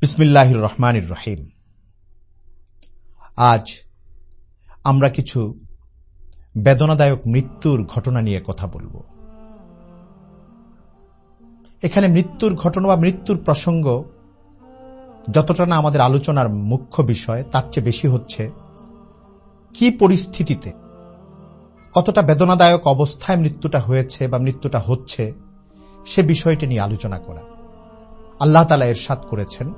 বিসমিল্লাহির রহমানির রহিম আজ আমরা কিছু বেদনাদায়ক মৃত্যুর ঘটনা নিয়ে কথা বলব। এখানে মৃত্যুর ঘটনা বা মৃত্যুর প্রসঙ্গ যতটা না আমাদের আলোচনার মুখ্য বিষয়, তার চেয়ে বেশি হচ্ছে কি পরিস্থিতিতে, কতটা বেদনাদায়ক অবস্থায় মৃত্যুটা হয়েছে বা মৃত্যুটা হচ্ছে, সে বিষয়টি নিয়ে আলোচনা করা। আল্লাহ তালা এর এরশাদ করেছেন,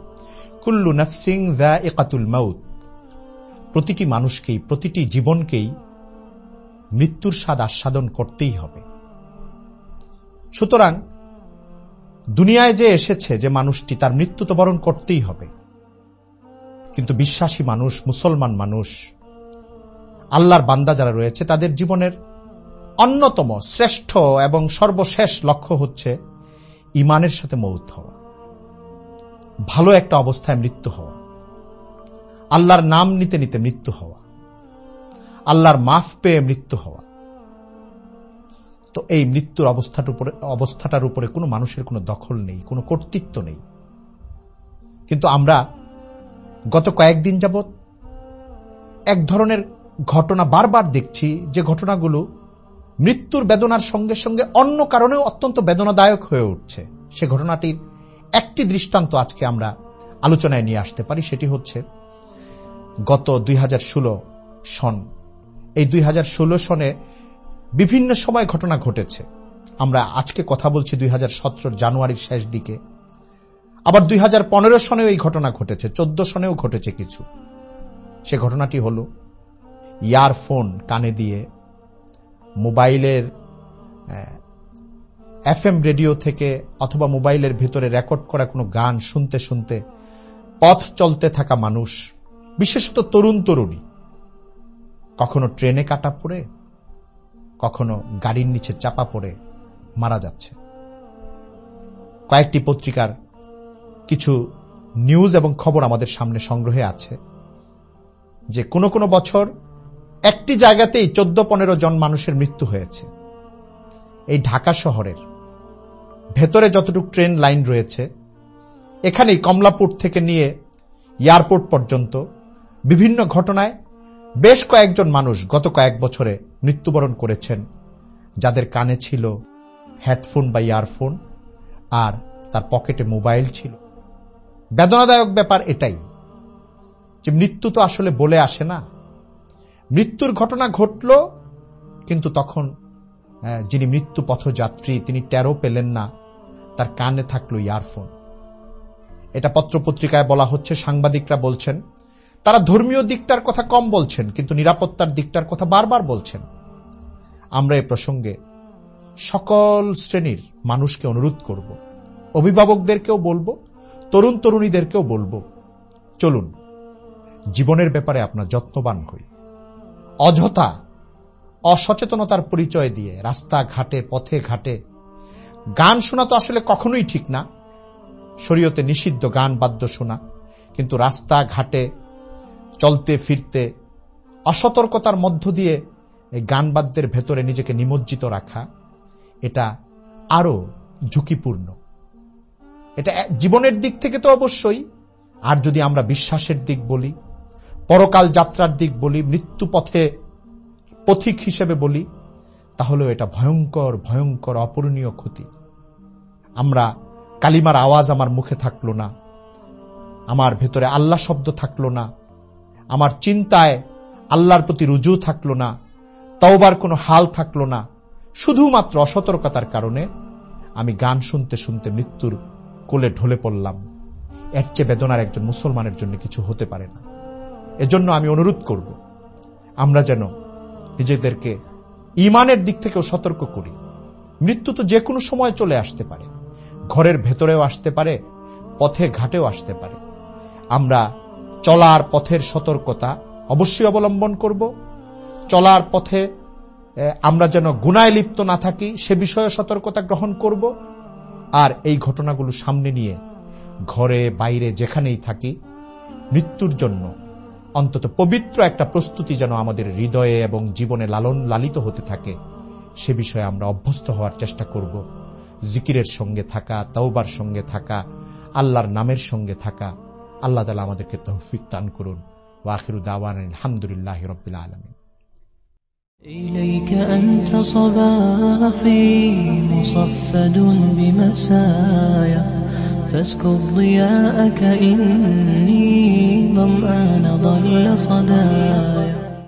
কুল্লু নফসিং দ্য একাতুল মাউত। প্রতিটি মানুষকেই, প্রতিটি জীবনকেই মৃত্যুর স্বাদ আস্বাদন করতেই হবে। সুতরাং দুনিয়ায় যে এসেছে, যে মানুষটি তার মৃত্যু তো বরণ করতেই হবে। কিন্তু বিশ্বাসী মানুষ, মুসলমান মানুষ, আল্লাহর বান্দা যারা রয়েছে, তাদের জীবনের অন্যতম শ্রেষ্ঠ এবং সর্বশেষ লক্ষ্য হচ্ছে ইমানের সাথে মৌত হওয়া। ভালো একটা অবস্থায় মৃত্যু হওয়া। আল্লাহর নাম নিতে নিতে মৃত্যু হওয়া। আল্লাহর মাফ পেয়ে মৃত্যু হওয়া। তো এই মৃত্যুর অবস্থাটার উপরে অবস্থাটার উপরে কোনো মানুষের কোনো দখল নেই, কোনো কর্তৃত্ব নেই। কিন্তু আমরা গত কয়েকদিন যাবৎ এক ধরনের ঘটনা বারবার দেখছি, যে ঘটনাগুলো মৃত্যুর বেদনার সঙ্গে সঙ্গে অন্য কারণেও অত্যন্ত বেদনাদায়ক হয়ে উঠছে। সে ঘটনাটির একটি দৃষ্টান্ত আজকে আমরা আলোচনায় নিয়ে আসতে পারি, সেটি হচ্ছে গত দুই হাজার ষোলো সন। এই দুই হাজার ষোলো সনে বিভিন্ন সময় ঘটনা ঘটেছে। আমরা আজকে কথা বলছি দুই হাজার সতের জানুয়ারির শেষ দিকে। আবার দুই হাজার পনেরো সনেও এই ঘটনা ঘটেছে, চোদ্দ সনেও ঘটেছে কিছু। সে ঘটনাটি হল, ইয়ারফোন কানে দিয়ে মোবাইলের এফএম রেডিও থেকে অথবা মোবাইলের ভেতরে রেকর্ড করা কোনো গান শুনতে শুনতে পথ চলতে থাকা মানুষ, বিশেষত তরুণ তরুণী, কখনো ট্রেনে কাটা পড়ে কখনো গাড়ির নিচে চাপা পড়ে মারা যাচ্ছে। কয়েকটি পত্রিকার কিছু নিউজ এবং খবর আমাদের সামনে সংগ্রহে আছে। যে কোনো কোনো বছর একটি জায়গাতেই চোদ্দ পনেরো জন মানুষের মৃত্যু হয়েছে। এই ঢাকা শহরের ভেতরে যতটুকু ট্রেন লাইন রয়েছে, এখানেই কমলাপুর থেকে নিয়ে এয়ারপোর্ট পর্যন্ত বিভিন্ন ঘটনায় বেশ কয়েকজন মানুষ গত কয়েক বছরে মৃত্যুবরণ করেছেন, যাদের কানে ছিল হেডফোন বা ইয়ারফোন আর তার পকেটে মোবাইল ছিল। বেদনাদায়ক ব্যাপার এটাই যে মৃত্যু তো আসলে বলে আসে না। মৃত্যুর ঘটনা ঘটল, কিন্তু তখন যিনি মৃত্যু পথযাত্রী, তিনি টেরো পেলেন না, তার কানে থাকল ইয়ারফোন। এটা পত্রপত্রিকায় বলা হচ্ছে, সাংবাদিকরা বলছেন তারা ধর্মীয় দিকটার কথা কম বলছেন, কিন্তু নিরাপত্তার দিকটার কথা বারবার বলছেন। আমরা এ প্রসঙ্গে সকল শ্রেণির মানুষকে অনুরোধ করব, অভিভাবকদেরকেও বলব, তরুণ তরুণীদেরকেও বলব, চলুন, জীবনের ব্যাপারে আপনার যত্নবান হই। অযথা অসচেতনতার পরিচয় দিয়ে রাস্তা ঘাটে পথে ঘাটে গান শোনা তো আসলে কখনোই ঠিক না। শরীয়তে নিষিদ্ধ গান, বাদ্য শোনা, কিন্তু রাস্তা ঘাটে চলতে ফিরতে, অসতর্কতার মধ্য দিয়ে এই গান বাদ্যের ভেতরে নিজেকে নিমজ্জিত রাখা, এটা আরও ঝুঁকিপূর্ণ। এটা জীবনের দিক থেকে তো অবশ্যই, আর যদি আমরা বিশ্বাসের দিক বলি, পরকাল যাত্রার দিক বলি, মৃত্যু পথে পথিক হিসেবে বলি, তাহলেও এটা ভয়ঙ্কর ভয়ঙ্কর, অপূরণীয় ক্ষতি। আমরা কালিমার আওয়াজ আমার মুখে থাকল না, আমার ভেতরে আল্লাহ শব্দ থাকল না আমার চিন্তায় আল্লাহর প্রতি রুজু থাকল না, তওবার কোনো হাল থাকল না, শুধুমাত্র অসতর্কতার কারণে আমি গান শুনতে শুনতে মৃত্যুর কোলে ঢলে পড়লাম। এর চেয়ে বেদনার একজন মুসলমানের জন্য কিছু হতে পারে না। এজন্য আমি অনুরোধ করব, আমরা যেন নিজেদেরকে ইমানের দিক থেকেও সতর্ক করি। মৃত্যু তো যে কোনো সময় চলে আসতে পারে, ঘরের ভেতরেও আসতে পারে, পথে ঘাটেও আসতে পারে। আমরা চলার পথের সতর্কতা অবশ্যই অবলম্বন করব। চলার পথে আমরা যেন গুনায় লিপ্ত না থাকি, সে বিষয়ে সতর্কতা গ্রহণ করব। আর এই ঘটনাগুলো সামনে নিয়ে ঘরে, বাইরে যেখানেই থাকি, মৃত্যুর জন্য অন্তত পবিত্র একটা প্রস্তুতি যেন আমাদের হৃদয়ে এবং জীবনে লালন লালিত হতে থাকে, সে বিষয়ে আমরা অভ্যস্ত হওয়ার চেষ্টা করব। জিকিরের সঙ্গে থাকা, তাওবার সঙ্গে থাকা, আল্লাহর নামের সঙ্গে থাকা আল্লাহ তালা আমাদেরকে তৌফিক দান করুন ওয়াখিরু দাওয়ান আলহামদুলিল্লাহ রবিল আলমিন إليك أنت صباحي مصفد بمسايا فاسكب ضياءك إني ظمآن ضل صدايا